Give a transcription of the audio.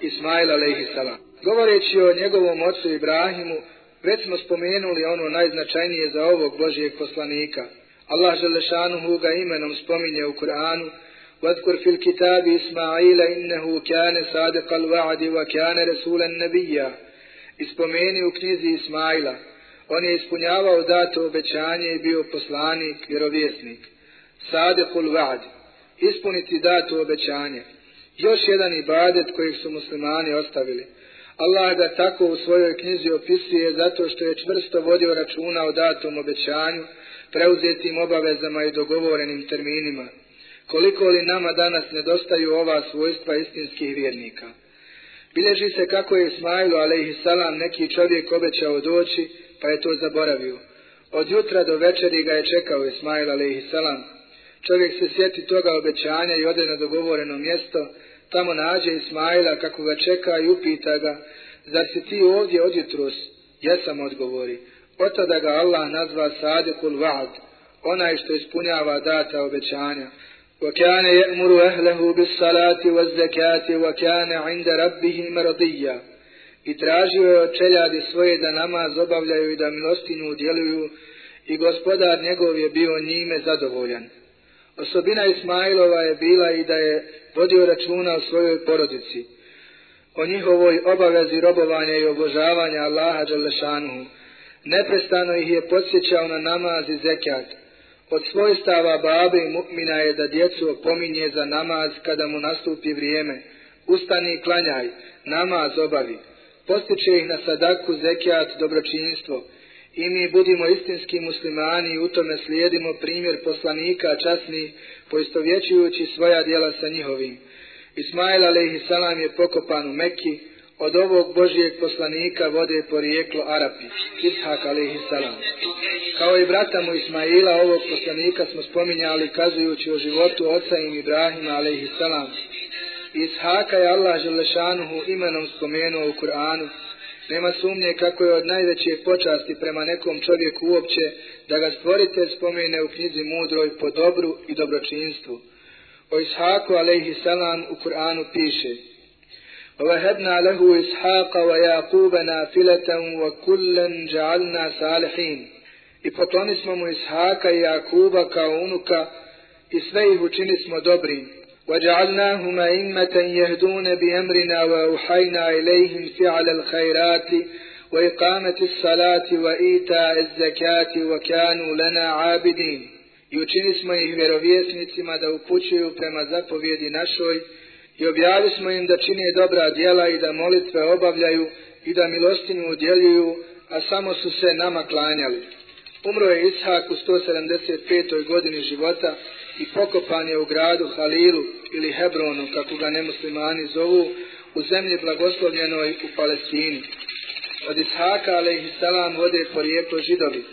Ismail alaihissalam. Govoreći o njegovom ocu Ibrahimu, već smo spomenuli ono najznačajnije za ovog Božijeg poslanika. Allah Želešanuhu ga imenom spominje u Kur'anu, واذكر في الكتاب إسماعيل إنه كان صادق الوعد وكان رسولا نبيا Ispomeni u knjizi Ismaila, on je ispunjavao dato obećanje i bio poslanik, vjerovjesnik. Sadekul Va'd, ispuniti dato obećanje. Još jedan ibadet kojeg su muslimani ostavili. Allah ga tako u svojoj knjizi opisuje zato što je čvrsto vodio računa o datom obećanju, preuzetim obavezama i dogovorenim terminima. Koliko li nama danas nedostaju ova svojstva istinskih vjernika? Bileži se kako je Ismailu a.s. neki čovjek obećao doći, pa je to zaboravio. Od jutra do večeri ga je čekao Ismail a.s. Čovjek se sjeti toga obećanja i ode na dogovoreno mjesto, tamo nađe Ismaila kako ga čeka i upita ga, zar si ti ovdje od jutros? Jesam odgovori. Od tada ga Allah nazva Sadikul Va'd, onaj što ispunjava data obećanja. وكان يأمر أهله بالصلاة والزكاة وكان عند ربه مرضيا i tražio je od čeljadi svoje da namaz obavljaju i da milostinu udjeluju i gospodar njegov je bio njime zadovoljan. Osobina Ismailova je bila i da je vodio računa o svojoj porodici, o njihovoj obavezi robovanja i obožavanja Allaha Đalešanuhu. Neprestano ih je podsjećao na namaz i zekat. Od svojstava babe i mu'mina je da djecu opominje za namaz kada mu nastupi vrijeme. Ustani i klanjaj, namaz obavi. Postiče ih na sadaku, zekijat, dobročinjstvo. I mi budimo istinski muslimani i u tome slijedimo primjer poslanika časni, poistovjećujući svoja djela sa njihovim. Ismail a.s. je pokopan u Mekki, od ovog Božijeg poslanika vode porijeklo Arapi, Ishak a.s. Kao i brata mu Ismaila, ovog poslanika smo spominjali kazujući o životu oca im Ibrahima a.s. Ishaka je Allah Želešanuhu imenom spomenuo u Kur'anu. Nema sumnje kako je od najveće počasti prema nekom čovjeku uopće da ga stvoritelj spomene u knjizi mudroj po dobru i dobročinstvu. O Ishaku a.s. u Kur'anu piše وَوَهَبْنَا لَهُ إِسْحَاقَ وَيَعْقُوبَ نَافِلَةً وَكُلًّا جَعَلْنَا صَالِحِينَ I pokloni smo mu Ishaka i Jakuba kao unuka i sve ih učini smo dobrim. وَجَعَلْنَاهُمَ إِمَّةً يَهْدُونَ بِأَمْرِنَا وَأُحَيْنَا إِلَيْهِمْ فِعَلَ الْخَيْرَاتِ وَإِقَامَةِ الصَّلَاةِ وَإِيتَاءِ الزَّكَاةِ وَكَانُوا لَنَا عَابِدِينَ I učini smo ih vjerovjesnicima da upućuju prema zapovjedi našoj i objavili smo im da čine dobra djela i da molitve obavljaju i da milostinju udjeljuju, a samo su se nama klanjali. Umro je Ishak u 175. godini života i pokopan je u gradu Halilu ili Hebronu, kako ga nemuslimani zovu, u zemlji blagoslovljenoj u Palestini. Od Ishaka, alaihissalam, vode porijeklo židovi.